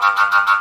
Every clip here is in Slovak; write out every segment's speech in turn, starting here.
Thank you.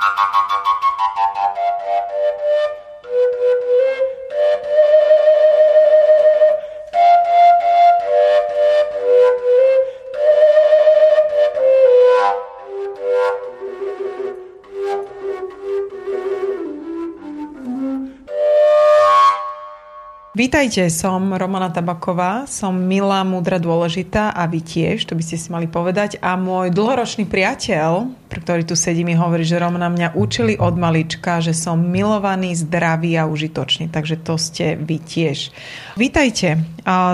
Vítajte, som Romana Tabaková, som milá, múdra, dôležitá a vy tiež, to by ste si mali povedať. A môj dlhoročný priateľ, ktorý tu sedí, mi hovorí, že Romana mňa učili od malička, že som milovaný, zdravý a užitočný. Takže to ste vy tiež. Vítajte.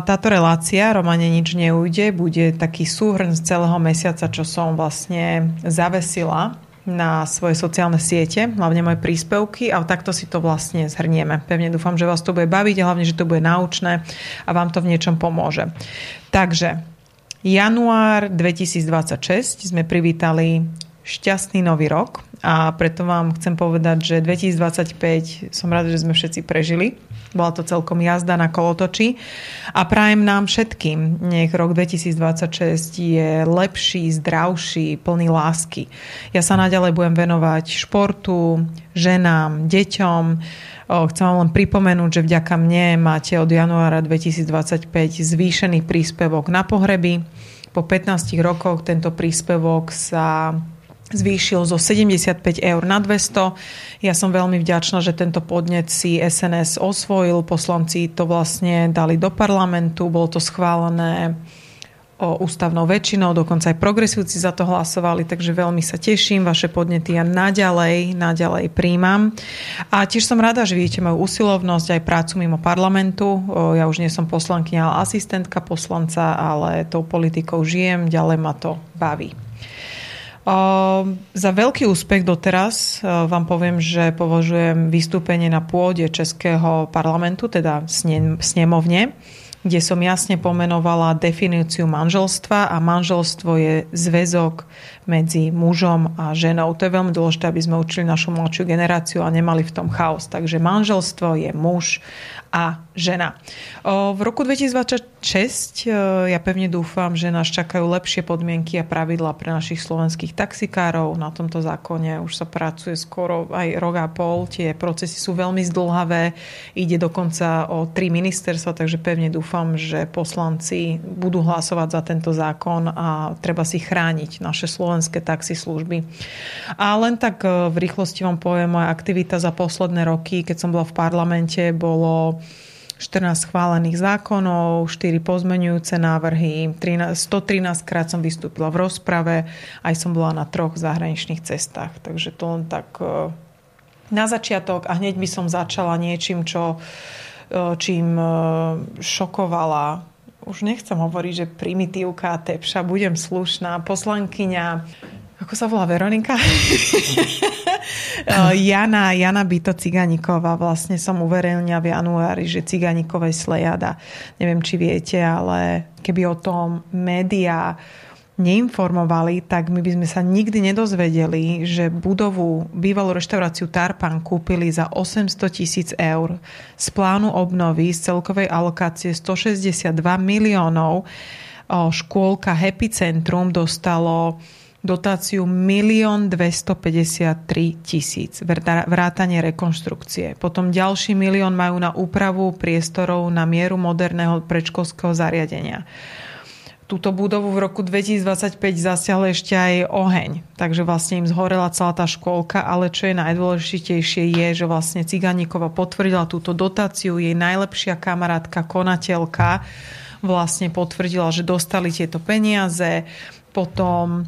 Táto relácia Romane nič neujde, bude taký súhrn z celého mesiaca, čo som vlastne zavesila na svoje sociálne siete, hlavne moje príspevky a takto si to vlastne zhrnieme. Pevne dúfam, že vás to bude baviť hlavne, že to bude naučné a vám to v niečom pomôže. Takže január 2026 sme privítali šťastný nový rok a preto vám chcem povedať, že 2025 som rada, že sme všetci prežili bola to celkom jazda na kolotoči. A prajem nám všetkým, nech rok 2026 je lepší, zdravší, plný lásky. Ja sa naďalej budem venovať športu, ženám, deťom. Chcem vám len pripomenúť, že vďaka mne máte od januára 2025 zvýšený príspevok na pohreby. Po 15 rokoch tento príspevok sa zvýšil zo 75 eur na 200. Ja som veľmi vďačná, že tento podnet si SNS osvojil. Poslanci to vlastne dali do parlamentu, bolo to schválené o ústavnou väčšinou, dokonca aj progresívci za to hlasovali, takže veľmi sa teším, vaše podnety ja naďalej, naďalej príjmam. A tiež som rada, že vidíte moju usilovnosť aj prácu mimo parlamentu. Ja už nie som poslankyňa, ale asistentka poslanca, ale tou politikou žijem, ďalej ma to baví. Za veľký úspech doteraz vám poviem, že považujem vystúpenie na pôde Českého parlamentu, teda snemovne, kde som jasne pomenovala definíciu manželstva a manželstvo je zväzok medzi mužom a ženou. To je veľmi dôležité, aby sme učili našu mladšiu generáciu a nemali v tom chaos. Takže manželstvo je muž a žena. V roku 2026 e, ja pevne dúfam, že nás čakajú lepšie podmienky a pravidla pre našich slovenských taxikárov. Na tomto zákone už sa pracuje skoro aj rok a pol. Tie procesy sú veľmi zdlhavé. Ide dokonca o tri ministerstva, takže pevne dúfam, že poslanci budú hlasovať za tento zákon a treba si chrániť naše slovenské taxislužby. A len tak e, v rýchlosti vám poviem, moja aktivita za posledné roky, keď som bola v parlamente, bolo 14 schválených zákonov, 4 pozmenujúce návrhy, 13, 113 krát som vystúpila v rozprave, aj som bola na troch zahraničných cestách. Takže to len tak e, na začiatok a hneď by som začala niečím, čo, e, čím šokovala už nechcem hovoriť, že primitívka, tepša, budem slušná, poslankyňa, ako sa volá Veronika? Eh, Jana, Jana Byto Ciganíková, vlastne som uverejnila v januári, že Ciganíkovej slejada. Neviem, či viete, ale keby o tom médiá neinformovali, tak my by sme sa nikdy nedozvedeli, že budovu, bývalú reštauráciu Tarpan kúpili za 800 tisíc eur z plánu obnovy z celkovej alokácie 162 miliónov. Škôlka Happy Centrum dostalo dotáciu 1 253 tisíc vrátanie rekonštrukcie. Potom ďalší milión majú na úpravu priestorov na mieru moderného predškolského zariadenia. Túto budovu v roku 2025 zasiahol ešte aj oheň, takže vlastne im zhorela celá tá škôlka, ale čo je najdôležitejšie je, že vlastne Ciganíkova potvrdila túto dotáciu, jej najlepšia kamarátka, konateľka vlastne potvrdila, že dostali tieto peniaze, potom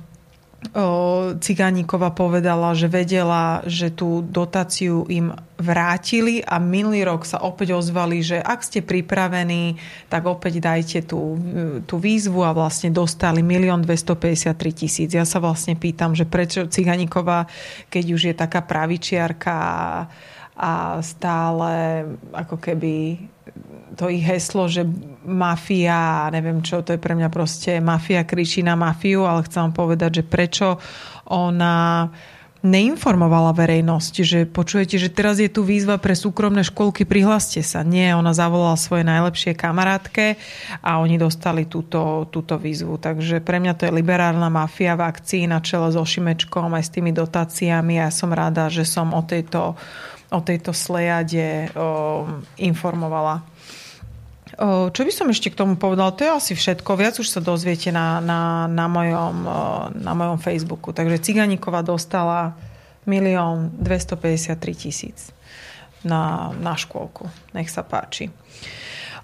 Cigánikova povedala, že vedela, že tú dotáciu im vrátili a minulý rok sa opäť ozvali, že ak ste pripravení, tak opäť dajte tú, tú výzvu a vlastne dostali 1 253 tisíc. Ja sa vlastne pýtam, že prečo Cigánikova, keď už je taká pravičiarka a stále ako keby to ich heslo, že mafia, neviem čo, to je pre mňa proste mafia kričí na mafiu, ale chcem povedať, že prečo ona neinformovala verejnosť, že počujete, že teraz je tu výzva pre súkromné školky, prihláste sa. Nie, ona zavolala svoje najlepšie kamarátke a oni dostali túto, túto výzvu. Takže pre mňa to je liberálna mafia vakcií na čele so Šimečkom aj s tými dotáciami a ja som rada, že som o tejto, o tejto slejade informovala. Čo by som ešte k tomu povedal? To je asi všetko. Viac už sa dozviete na, na, na, mojom, na mojom Facebooku. Takže Ciganíková dostala milión 253 tisíc na, na škôlku. Nech sa páči.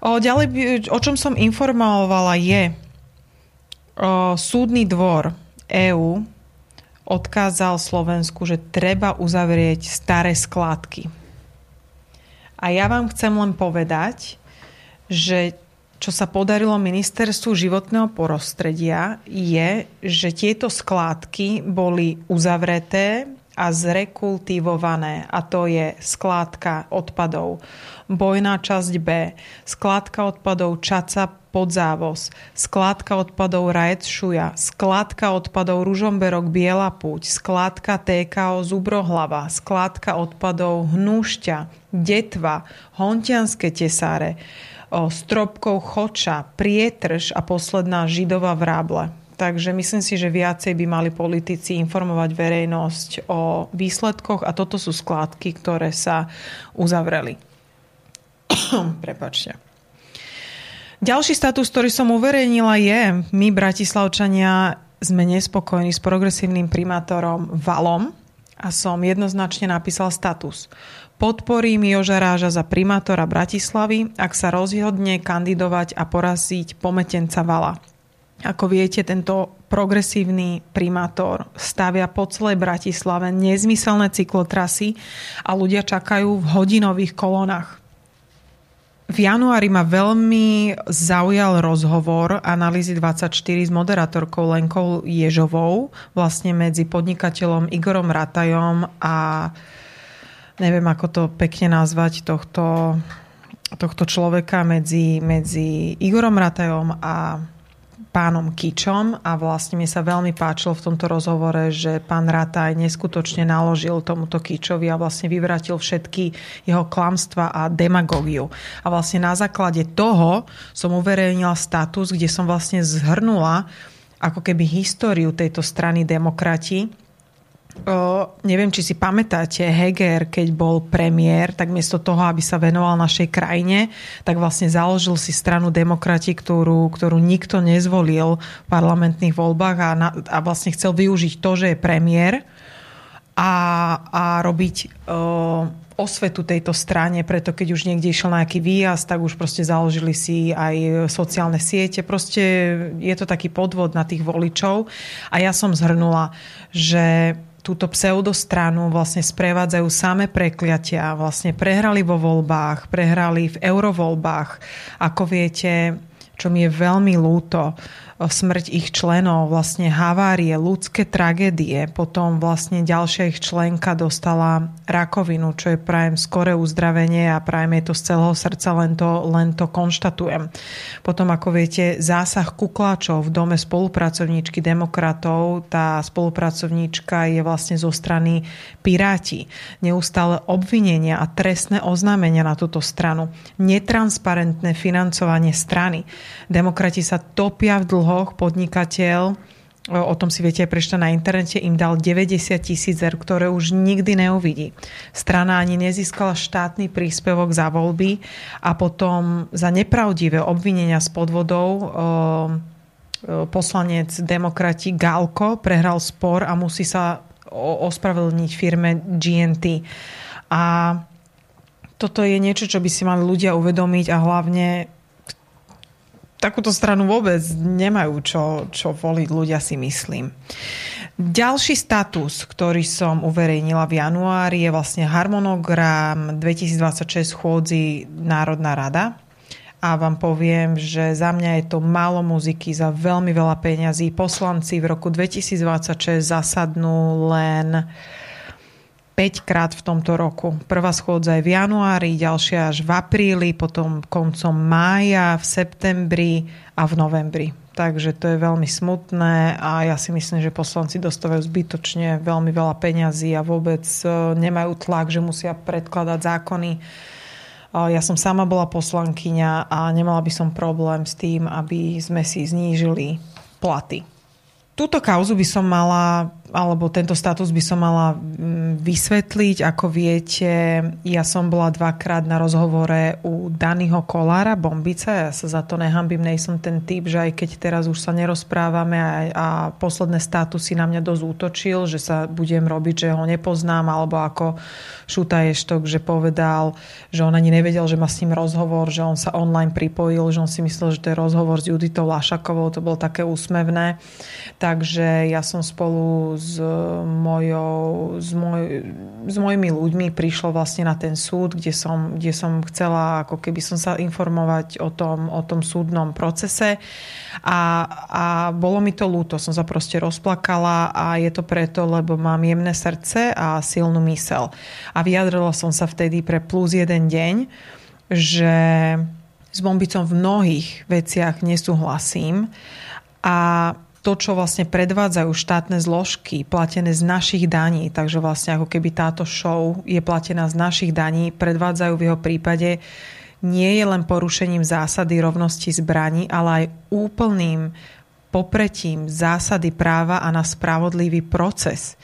O, ďalej, o čom som informovala je o, súdny dvor EÚ odkázal Slovensku, že treba uzavrieť staré skládky. A ja vám chcem len povedať, že čo sa podarilo ministerstvu životného prostredia je, že tieto skládky boli uzavreté a zrekultivované. A to je skládka odpadov. Bojná časť B, skládka odpadov Čaca pod závoz, skládka odpadov Rajec Šuja, skládka odpadov Ružomberok Biela Púť, skládka TKO Zubrohlava, skládka odpadov Hnúšťa, Detva, Hontianske tesáre, stropkov choča, prietrž a posledná židová vráble. Takže myslím si, že viacej by mali politici informovať verejnosť o výsledkoch a toto sú skládky, ktoré sa uzavreli. Prepačte. Ďalší status, ktorý som uverejnila je, my Bratislavčania sme nespokojní s progresívnym primátorom Valom a som jednoznačne napísal status. Podporím Joža Ráža za primátora Bratislavy, ak sa rozhodne kandidovať a poraziť pometenca Vala. Ako viete, tento progresívny primátor stavia po celej Bratislave nezmyselné cyklotrasy a ľudia čakajú v hodinových kolonách. V januári ma veľmi zaujal rozhovor analýzy 24 s moderátorkou Lenkou Ježovou, vlastne medzi podnikateľom Igorom Ratajom a neviem ako to pekne nazvať, tohto, tohto človeka medzi, medzi Igorom Ratajom a pánom Kičom a vlastne mi sa veľmi páčilo v tomto rozhovore, že pán Rataj neskutočne naložil tomuto Kičovi a vlastne vyvratil všetky jeho klamstva a demagogiu. A vlastne na základe toho som uverejnila status, kde som vlastne zhrnula ako keby históriu tejto strany demokrati O, neviem, či si pamätáte, Heger, keď bol premiér, tak miesto toho, aby sa venoval našej krajine, tak vlastne založil si stranu demokrati, ktorú, ktorú nikto nezvolil v parlamentných voľbách a, na, a vlastne chcel využiť to, že je premiér a, a robiť o, osvetu tejto strane, preto keď už niekde išiel na nejaký výjazd, tak už proste založili si aj sociálne siete. Proste je to taký podvod na tých voličov. A ja som zhrnula, že túto pseudostranu vlastne sprevádzajú samé prekliatia. Vlastne prehrali vo voľbách, prehrali v eurovoľbách. Ako viete, čo mi je veľmi lúto, smrť ich členov, vlastne havárie, ľudské tragédie. Potom vlastne ďalšia ich členka dostala rakovinu, čo je prajem skore uzdravenie a prajem je to z celého srdca, len to, len to konštatujem. Potom, ako viete, zásah kukláčov v dome spolupracovníčky demokratov, tá spolupracovníčka je vlastne zo strany Piráti. Neustále obvinenia a trestné oznámenia na túto stranu. Netransparentné financovanie strany. Demokrati sa topia v dlho dlhoch podnikateľ, o tom si viete aj prečítať na internete, im dal 90 tisíc eur, ktoré už nikdy neuvidí. Strana ani nezískala štátny príspevok za voľby a potom za nepravdivé obvinenia s podvodou poslanec demokrati Galko prehral spor a musí sa ospravedlniť firme GNT. A toto je niečo, čo by si mali ľudia uvedomiť a hlavne takúto stranu vôbec nemajú čo, čo voliť, ľudia si myslím. Ďalší status, ktorý som uverejnila v januári, je vlastne harmonogram 2026 chôdzi Národná rada. A vám poviem, že za mňa je to málo muziky za veľmi veľa peňazí. Poslanci v roku 2026 zasadnú len 5 krát v tomto roku. Prvá schôdza je v januári, ďalšia až v apríli, potom koncom mája, v septembri a v novembri. Takže to je veľmi smutné a ja si myslím, že poslanci dostávajú zbytočne veľmi veľa peňazí a vôbec e, nemajú tlak, že musia predkladať zákony. E, ja som sama bola poslankyňa a nemala by som problém s tým, aby sme si znížili platy. Túto kauzu by som mala alebo tento status by som mala mm, vysvetliť. Ako viete, ja som bola dvakrát na rozhovore u Danyho Kolára, Bombica. Ja sa za to nehambím, nej som ten typ, že aj keď teraz už sa nerozprávame a, a posledné statusy na mňa dosť útočil, že sa budem robiť, že ho nepoznám, alebo ako Šuta Ještok, že povedal, že on ani nevedel, že má s ním rozhovor, že on sa online pripojil, že on si myslel, že to je rozhovor s Juditou Lašakovou, to bolo také úsmevné. Takže ja som spolu s, mojou, s, moj, s mojimi ľuďmi prišlo vlastne na ten súd, kde som, kde som chcela ako keby som sa informovať o tom, o tom súdnom procese a, a bolo mi to ľúto, som sa proste rozplakala a je to preto, lebo mám jemné srdce a silnú mysel. A vyjadrila som sa vtedy pre plus jeden deň, že s bombicom v mnohých veciach nesúhlasím a to, čo vlastne predvádzajú štátne zložky platené z našich daní, takže vlastne ako keby táto show je platená z našich daní, predvádzajú v jeho prípade nie je len porušením zásady rovnosti zbraní, ale aj úplným popretím zásady práva a na spravodlivý proces.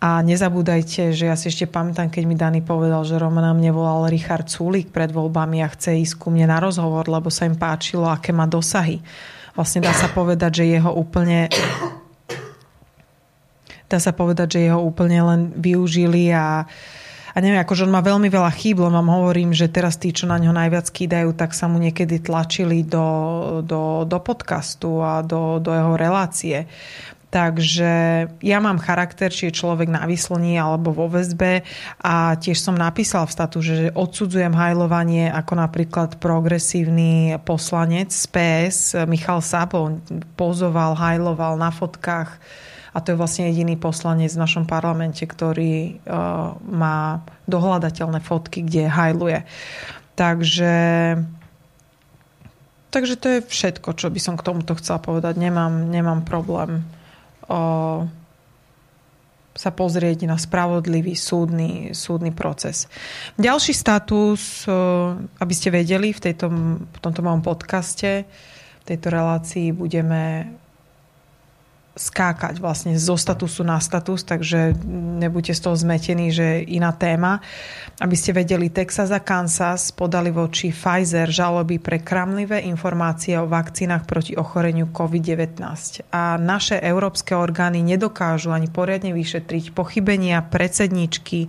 A nezabúdajte, že ja si ešte pamätám, keď mi Dani povedal, že Romana mne volal Richard Sulík pred voľbami a chce ísť ku mne na rozhovor, lebo sa im páčilo, aké má dosahy vlastne dá sa povedať, že jeho úplne dá sa povedať, že jeho úplne len využili a, a neviem, akože on má veľmi veľa chýb, len vám hovorím, že teraz tí, čo na ňo najviac kýdajú, tak sa mu niekedy tlačili do, do, do podcastu a do, do jeho relácie. Takže ja mám charakter, či je človek na vyslení alebo vo väzbe a tiež som napísal v statu, že odsudzujem hajlovanie ako napríklad progresívny poslanec z PS Michal Sabo pozoval, hajloval na fotkách a to je vlastne jediný poslanec v našom parlamente, ktorý uh, má dohľadateľné fotky, kde hajluje. Takže Takže to je všetko, čo by som k tomuto chcela povedať. Nemám, nemám problém sa pozrieť na spravodlivý súdny, súdny proces. Ďalší status, aby ste vedeli, v, tejto, v tomto mojom podcaste, v tejto relácii budeme skákať vlastne zo statusu na status, takže nebuďte z toho zmetení, že iná téma. Aby ste vedeli, Texas a Kansas podali voči Pfizer žaloby pre kramlivé informácie o vakcínach proti ochoreniu COVID-19. A naše európske orgány nedokážu ani poriadne vyšetriť pochybenia predsedničky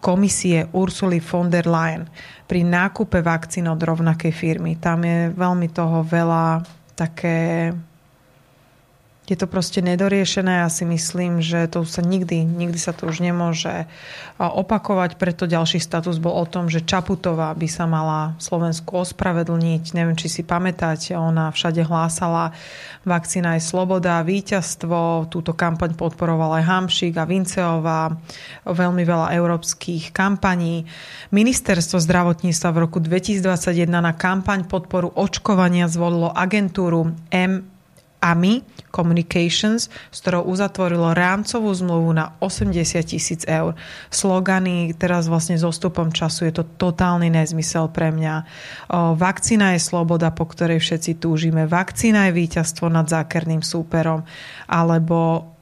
komisie Ursuly von der Leyen pri nákupe vakcín od rovnakej firmy. Tam je veľmi toho veľa také je to proste nedoriešené. Ja si myslím, že to sa nikdy, nikdy sa to už nemôže opakovať. Preto ďalší status bol o tom, že Čaputová by sa mala Slovensku ospravedlniť. Neviem, či si pamätáte, ona všade hlásala vakcína je sloboda, víťazstvo. Túto kampaň podporoval aj Hamšík a Vinceová. Veľmi veľa európskych kampaní. Ministerstvo zdravotníctva v roku 2021 na kampaň podporu očkovania zvolilo agentúru M AMI Communications, s ktorou uzatvorilo rámcovú zmluvu na 80 tisíc eur. Slogany teraz vlastne s ostupom času je to totálny nezmysel pre mňa. O, vakcína je sloboda, po ktorej všetci túžime. Vakcína je víťazstvo nad zákerným súperom. Alebo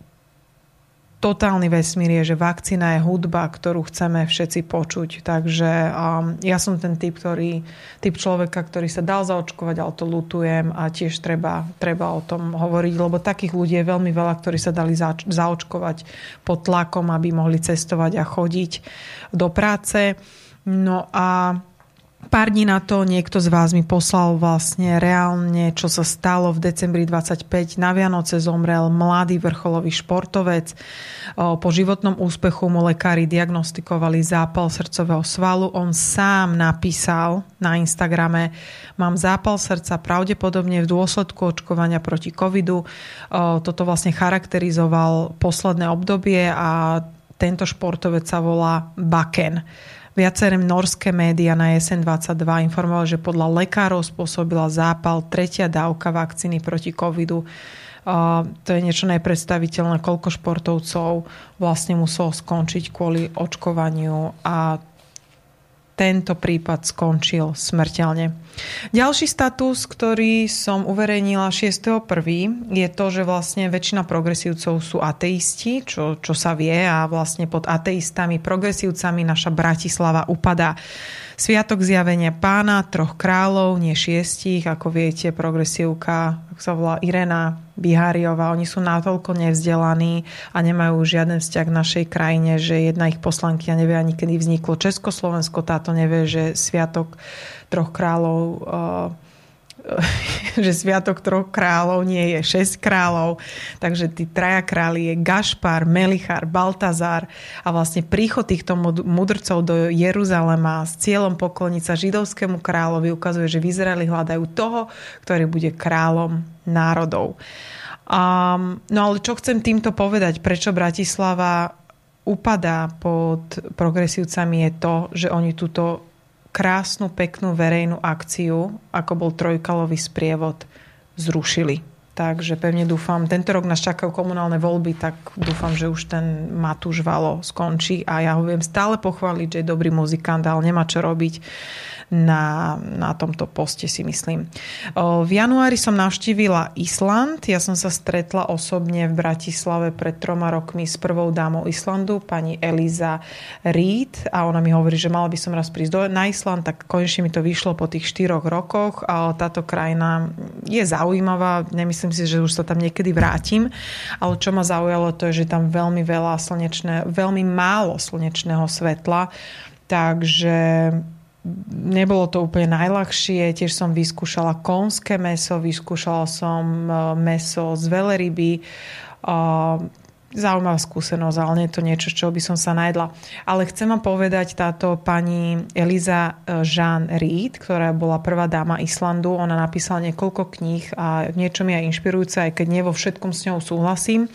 totálny vesmír je, že vakcína je hudba, ktorú chceme všetci počuť. Takže um, ja som ten typ, ktorý, typ človeka, ktorý sa dal zaočkovať, ale to lutujem a tiež treba, treba o tom hovoriť, lebo takých ľudí je veľmi veľa, ktorí sa dali za, zaočkovať pod tlakom, aby mohli cestovať a chodiť do práce. No a Pár dní na to niekto z vás mi poslal vlastne reálne, čo sa stalo v decembri 25. Na Vianoce zomrel mladý vrcholový športovec. Po životnom úspechu mu lekári diagnostikovali zápal srdcového svalu. On sám napísal na Instagrame, mám zápal srdca pravdepodobne v dôsledku očkovania proti covidu. Toto vlastne charakterizoval posledné obdobie a tento športovec sa volá Baken Viaceré norské médiá na SN 22 informovali, že podľa lekárov spôsobila zápal tretia dávka vakcíny proti covidu. To je niečo nepredstaviteľné, koľko športovcov vlastne muselo skončiť kvôli očkovaniu a tento prípad skončil smrteľne. Ďalší status, ktorý som uverejnila 6.1. je to, že vlastne väčšina progresívcov sú ateisti, čo, čo sa vie a vlastne pod ateistami, progresívcami naša Bratislava upadá. Sviatok zjavenia pána, troch kráľov, nie šiestich, ako viete, progresívka, sa volá Irena Biháriová, oni sú natoľko nevzdelaní a nemajú žiaden vzťah k našej krajine, že jedna ich poslankyňa nevie ani kedy vzniklo Československo, táto nevie, že Sviatok troch kráľov uh, že Sviatok troch kráľov nie je šesť kráľov, takže tí traja králi je Gašpar, Melichar, Baltazar a vlastne príchod týchto mudrcov do Jeruzalema s cieľom pokloniť sa židovskému kráľovi ukazuje, že v Izraeli hľadajú toho, ktorý bude kráľom národov. Um, no ale čo chcem týmto povedať, prečo Bratislava upadá pod progresívcami je to, že oni túto krásnu, peknú verejnú akciu, ako bol trojkalový sprievod, zrušili. Takže pevne dúfam, tento rok nás čakajú komunálne voľby, tak dúfam, že už ten Matúš Valo skončí a ja ho viem stále pochváliť, že je dobrý muzikant, ale nemá čo robiť na, na tomto poste si myslím. V januári som navštívila Island. Ja som sa stretla osobne v Bratislave pred troma rokmi s prvou dámou Islandu, pani Eliza Reed a ona mi hovorí, že mala by som raz prísť do, na Island, tak konečne mi to vyšlo po tých štyroch rokoch a táto krajina je zaujímavá. Nemyslím si, že už sa tam niekedy vrátim, ale čo ma zaujalo to je, že tam veľmi veľa slnečné, veľmi málo slnečného svetla, takže nebolo to úplne najľahšie. Tiež som vyskúšala konské meso, vyskúšala som e, meso z veleryby zaujímavá skúsenosť, ale nie je to niečo, čo by som sa najedla. Ale chcem vám povedať táto pani Eliza e, Jean Reed, ktorá bola prvá dáma Islandu. Ona napísala niekoľko kníh a niečo mi aj inšpirujúce, aj keď nie vo všetkom s ňou súhlasím,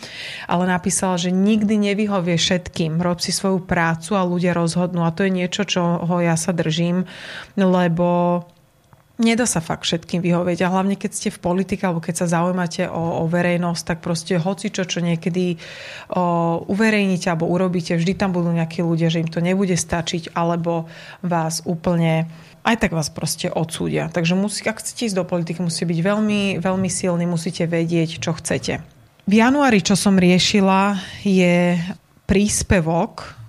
ale napísala, že nikdy nevyhovie všetkým. Rob si svoju prácu a ľudia rozhodnú. A to je niečo, čo ho ja sa držím, lebo Nedá sa fakt všetkým vyhovieť a hlavne keď ste v politike alebo keď sa zaujímate o, o verejnosť, tak proste hoci čo, čo niekedy o, uverejníte alebo urobíte, vždy tam budú nejakí ľudia, že im to nebude stačiť alebo vás úplne aj tak vás proste odsúdia. Takže musí, ak chcete ísť do politiky, musíte byť veľmi, veľmi silní, musíte vedieť, čo chcete. V januári, čo som riešila, je príspevok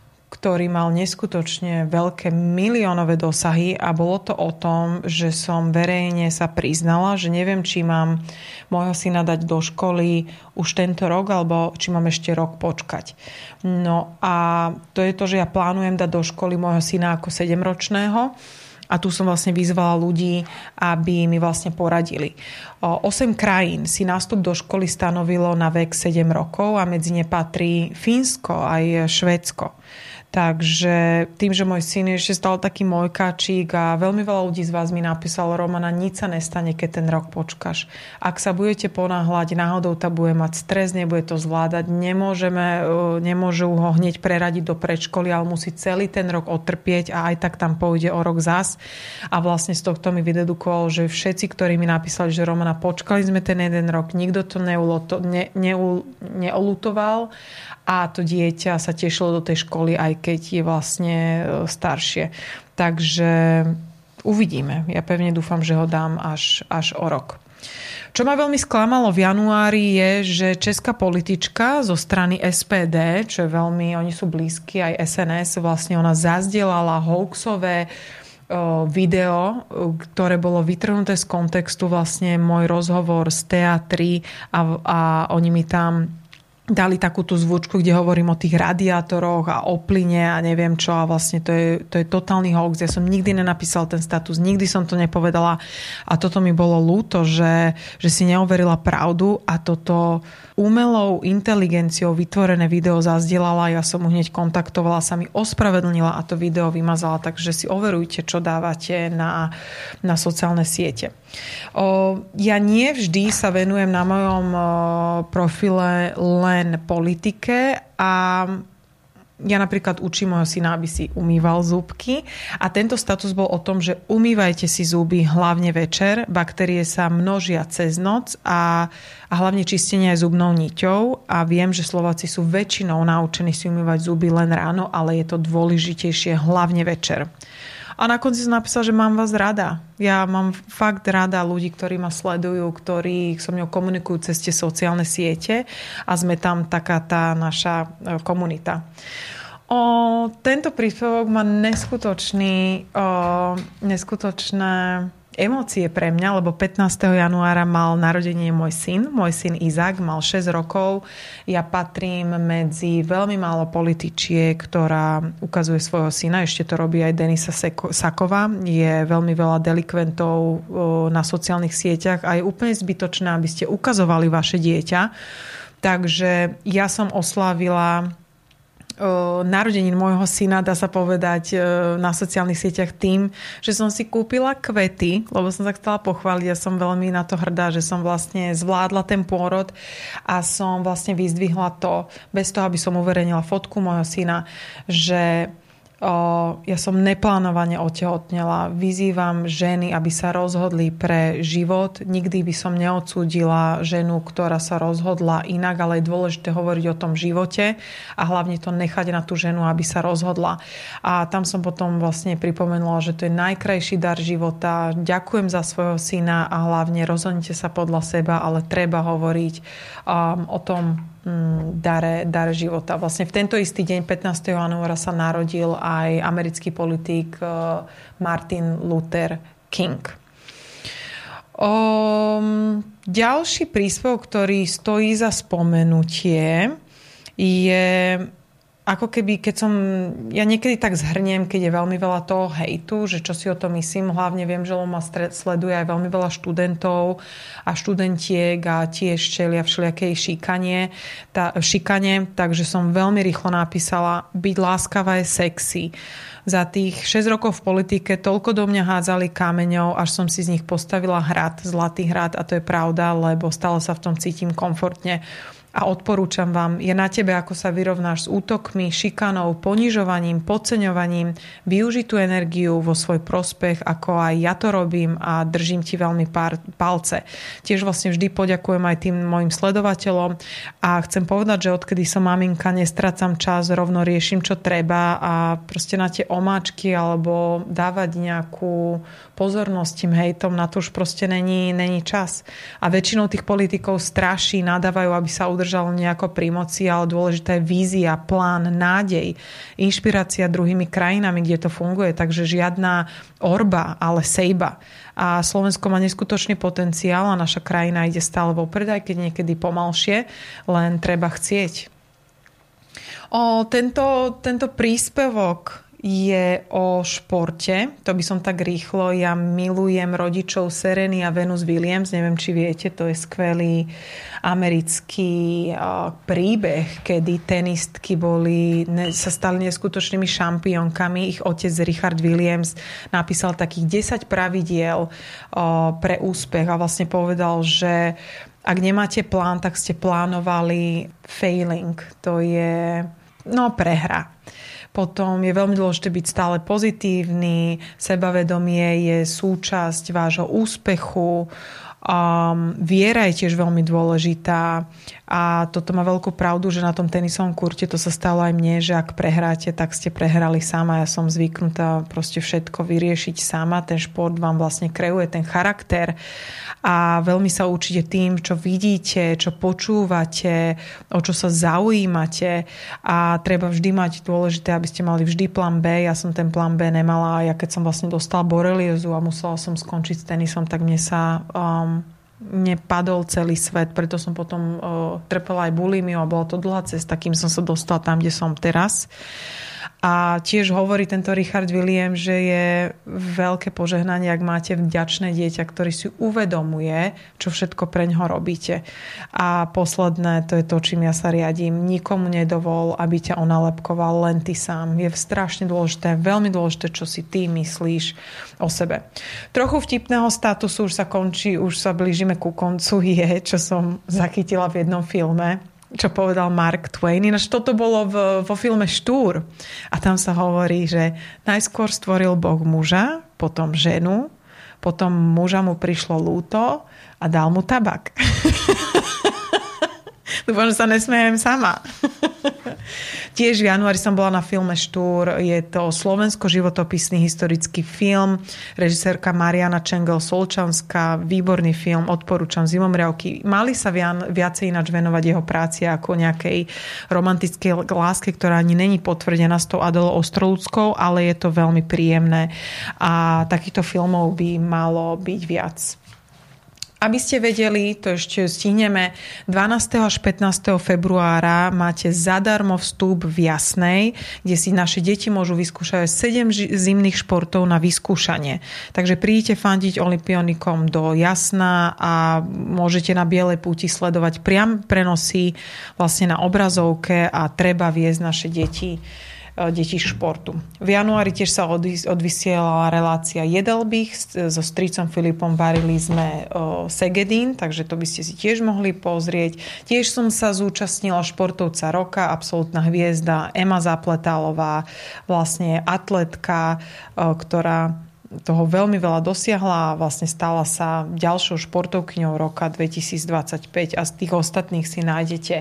ktorý mal neskutočne veľké miliónové dosahy a bolo to o tom, že som verejne sa priznala, že neviem, či mám môjho syna dať do školy už tento rok, alebo či mám ešte rok počkať. No a to je to, že ja plánujem dať do školy môjho syna ako 7-ročného a tu som vlastne vyzvala ľudí, aby mi vlastne poradili. 8 krajín si nástup do školy stanovilo na vek 7 rokov a medzi ne patrí Fínsko aj Švédsko. Takže tým, že môj syn ešte stále taký mojkáčik a veľmi veľa ľudí z vás mi napísalo, Romana, nič sa nestane, keď ten rok počkáš. Ak sa budete ponáhľať, náhodou ta bude mať stres, nebude to zvládať, nemôžeme, e, nemôžu ho hneď preradiť do predškoly, ale musí celý ten rok otrpieť a aj tak tam pôjde o rok zas. A vlastne z tohto mi vydedukoval, že všetci, ktorí mi napísali, že Romana, počkali sme ten jeden rok, nikto to neuloto, ne, neul, neolutoval a to dieťa sa tešilo do tej školy, aj keď je vlastne e, staršie. Takže uvidíme. Ja pevne dúfam, že ho dám až, až o rok. Čo ma veľmi sklamalo v januári je, že česká politička zo strany SPD, čo je veľmi, oni sú blízki aj SNS, vlastne ona zazdielala hoaxové video, ktoré bolo vytrhnuté z kontextu vlastne môj rozhovor z teatry a, a oni mi tam dali takú tú zvučku, kde hovorím o tých radiátoroch a o plyne a neviem čo a vlastne to je, to je totálny hoax. Ja som nikdy nenapísal ten status, nikdy som to nepovedala a toto mi bolo lúto, že, že si neoverila pravdu a toto umelou inteligenciou vytvorené video zazdielala, ja som mu hneď kontaktovala, sa mi ospravedlnila a to video vymazala, takže si overujte, čo dávate na, na sociálne siete. O, ja nie vždy sa venujem na mojom o, profile len politike a ja napríklad učím môjho syna, aby si umýval zúbky a tento status bol o tom, že umývajte si zuby hlavne večer, baktérie sa množia cez noc a, a hlavne čistenie aj zubnou niťou a viem, že Slováci sú väčšinou naučení si umývať zuby len ráno, ale je to dôležitejšie hlavne večer. A na konci som napísal, že mám vás rada. Ja mám fakt rada ľudí, ktorí ma sledujú, ktorí so mnou komunikujú cez tie sociálne siete a sme tam taká tá naša e, komunita. O, tento príspevok má neskutočný, o, neskutočné emócie pre mňa, lebo 15. januára mal narodenie môj syn. Môj syn Izak mal 6 rokov. Ja patrím medzi veľmi málo političiek, ktorá ukazuje svojho syna. Ešte to robí aj Denisa Saková. Je veľmi veľa delikventov na sociálnych sieťach a je úplne zbytočné, aby ste ukazovali vaše dieťa. Takže ja som oslávila narodenín môjho syna, dá sa povedať, na sociálnych sieťach tým, že som si kúpila kvety, lebo som sa chcela pochváliť. A som veľmi na to hrdá, že som vlastne zvládla ten pôrod a som vlastne vyzdvihla to, bez toho, aby som uverejnila fotku môjho syna, že ja som neplánovane otehotnela. Vyzývam ženy, aby sa rozhodli pre život. Nikdy by som neodsúdila ženu, ktorá sa rozhodla inak, ale je dôležité hovoriť o tom živote a hlavne to nechať na tú ženu, aby sa rozhodla. A tam som potom vlastne pripomenula, že to je najkrajší dar života. Ďakujem za svojho syna a hlavne rozhodnite sa podľa seba, ale treba hovoriť um, o tom, dare, dare života. Vlastne v tento istý deň, 15. januára, sa narodil aj americký politik eh, Martin Luther King. Um, ďalší príspevok, ktorý stojí za spomenutie, je ako keby, keď som, ja niekedy tak zhrniem, keď je veľmi veľa toho hejtu, že čo si o to myslím, hlavne viem, že ma sleduje aj veľmi veľa študentov a študentiek a tiež čelia všelijakej šikanie, tá, šikanie, takže som veľmi rýchlo napísala, byť láskavá je sexy. Za tých 6 rokov v politike toľko do mňa hádzali kameňov, až som si z nich postavila hrad, zlatý hrad. A to je pravda, lebo stále sa v tom cítim komfortne a odporúčam vám, je na tebe, ako sa vyrovnáš s útokmi, šikanou, ponižovaním, podceňovaním, využiť tú energiu vo svoj prospech, ako aj ja to robím a držím ti veľmi pár, palce. Tiež vlastne vždy poďakujem aj tým mojim sledovateľom a chcem povedať, že odkedy som maminka, nestracam čas, rovno riešim, čo treba a proste na tie omáčky alebo dávať nejakú pozornosť tým hejtom, na to už proste není, není čas. A väčšinou tých politikov straší, nadávajú, aby sa udržalo nejako pri moci, ale dôležitá je vízia, plán, nádej, inšpirácia druhými krajinami, kde to funguje. Takže žiadna orba, ale sejba. A Slovensko má neskutočný potenciál a naša krajina ide stále vopred, aj keď niekedy pomalšie, len treba chcieť. O, tento, tento príspevok je o športe. To by som tak rýchlo. Ja milujem rodičov Sereny a Venus Williams. Neviem, či viete, to je skvelý americký príbeh, kedy tenistky boli, sa stali neskutočnými šampiónkami. Ich otec Richard Williams napísal takých 10 pravidiel pre úspech a vlastne povedal, že ak nemáte plán, tak ste plánovali failing. To je no prehra. Potom je veľmi dôležité byť stále pozitívny, sebavedomie je súčasť vášho úspechu, Um, viera je tiež veľmi dôležitá a toto má veľkú pravdu, že na tom tenisovom kurte to sa stalo aj mne, že ak prehráte, tak ste prehrali sama. Ja som zvyknutá proste všetko vyriešiť sama. Ten šport vám vlastne kreuje ten charakter a veľmi sa určite tým, čo vidíte, čo počúvate, o čo sa zaujímate a treba vždy mať dôležité, aby ste mali vždy plán B. Ja som ten plán B nemala ja keď som vlastne dostala boreliozu a musela som skončiť s tenisom, tak mne sa um, nepadol celý svet, preto som potom uh, trpela aj bulimiu a bola to dlhá cesta, kým som sa dostala tam, kde som teraz. A tiež hovorí tento Richard William, že je veľké požehnanie, ak máte vďačné dieťa, ktorý si uvedomuje, čo všetko pre ňoho robíte. A posledné, to je to, čím ja sa riadím. Nikomu nedovol, aby ťa onalepkoval len ty sám. Je strašne dôležité, veľmi dôležité, čo si ty myslíš o sebe. Trochu vtipného statusu už sa končí, už sa blížime ku koncu, je, čo som zachytila v jednom filme čo povedal Mark Twain. Ináč toto bolo v, vo filme Štúr. A tam sa hovorí, že najskôr stvoril Boh muža, potom ženu, potom muža mu prišlo lúto a dal mu tabak. Dúfam, že sa nesmejem sama. Tiež v januári som bola na filme Štúr. Je to slovensko-životopisný historický film. Režisérka Mariana Čengel Solčanská. Výborný film, odporúčam Zimomriavky. Mali sa viacej ináč venovať jeho práci ako nejakej romantickej láske, ktorá ani není potvrdená s tou Adelou Ostrolúckou, ale je to veľmi príjemné. A takýchto filmov by malo byť viac. Aby ste vedeli, to ešte stihneme, 12. až 15. februára máte zadarmo vstup v Jasnej, kde si naše deti môžu vyskúšať 7 zimných športov na vyskúšanie. Takže prídite fandiť olimpionikom do Jasná a môžete na Bielej púti sledovať priam prenosy vlastne na obrazovke a treba viesť naše deti detí športu. V januári tiež sa odvysielala relácia Jedelbich so stricom Filipom varili sme e, Segedín, takže to by ste si tiež mohli pozrieť. Tiež som sa zúčastnila športovca roka, absolútna hviezda Ema Zapletalová, vlastne atletka, e, ktorá toho veľmi veľa dosiahla a vlastne stala sa ďalšou športovkyňou roka 2025 a z tých ostatných si nájdete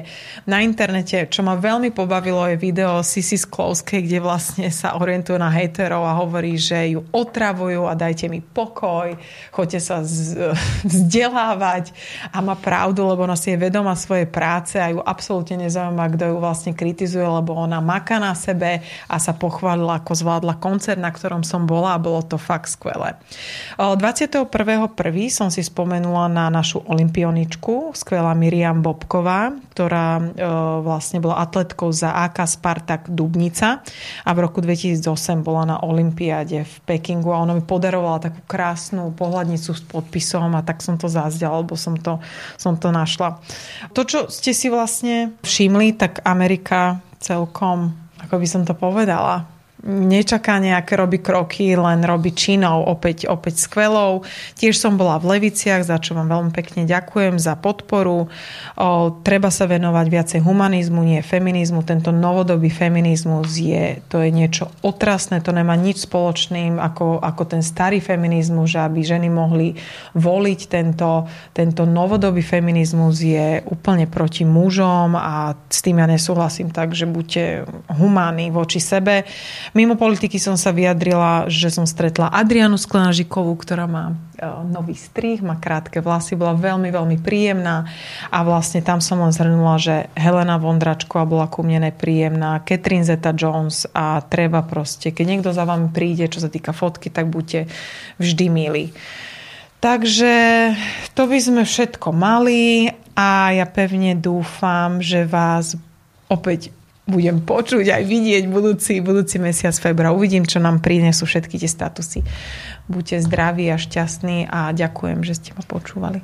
na internete. Čo ma veľmi pobavilo je video Sisi Sklovskej, kde vlastne sa orientuje na hejterov a hovorí, že ju otravujú a dajte mi pokoj, choďte sa vzdelávať a má pravdu, lebo ona si je vedoma svojej práce a ju absolútne nezaujíma, kto ju vlastne kritizuje, lebo ona maká na sebe a sa pochválila, ako zvládla koncert, na ktorom som bola a bolo to fakt fakt skvelé. 21.1. som si spomenula na našu olimpioničku, skvelá Miriam Bobková, ktorá vlastne bola atletkou za AK Spartak Dubnica a v roku 2008 bola na olympiáde v Pekingu a ona mi podarovala takú krásnu pohľadnicu s podpisom a tak som to zazdiala, lebo som to, som to našla. To, čo ste si vlastne všimli, tak Amerika celkom, ako by som to povedala, nečaká nejaké robí kroky, len robí činov opäť, opäť skvelou. Tiež som bola v Leviciach, za čo vám veľmi pekne ďakujem za podporu. O, treba sa venovať viacej humanizmu, nie feminizmu. Tento novodobý feminizmus je, to je niečo otrasné, to nemá nič spoločným ako, ako ten starý feminizmus, že aby ženy mohli voliť tento, tento novodobý feminizmus je úplne proti mužom a s tým ja nesúhlasím tak, že buďte humánni voči sebe. Mimo politiky som sa vyjadrila, že som stretla Adrianu Sklenažikovú, ktorá má e, nový strih, má krátke vlasy, bola veľmi, veľmi príjemná a vlastne tam som len zhrnula, že Helena Vondračková bola ku mne nepríjemná, Catherine Zeta-Jones a treba proste, keď niekto za vami príde, čo sa týka fotky, tak buďte vždy milí. Takže to by sme všetko mali a ja pevne dúfam, že vás opäť budem počuť aj vidieť budúci, budúci mesiac február. Uvidím, čo nám prinesú všetky tie statusy. Buďte zdraví a šťastní a ďakujem, že ste ma počúvali.